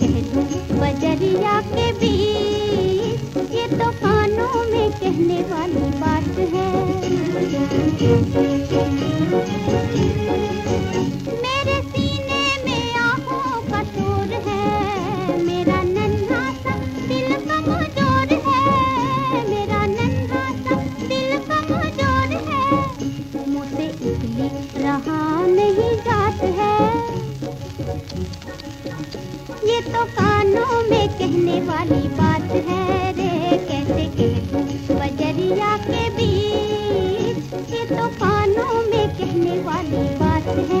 कह दूँ बजरिया के बीच ये तूफानों में कहने वाली बात है। में कहने वाली बात है रे कैसे कहूँ बजरिया के बीच ये तो कानों में कहने वाली बात है।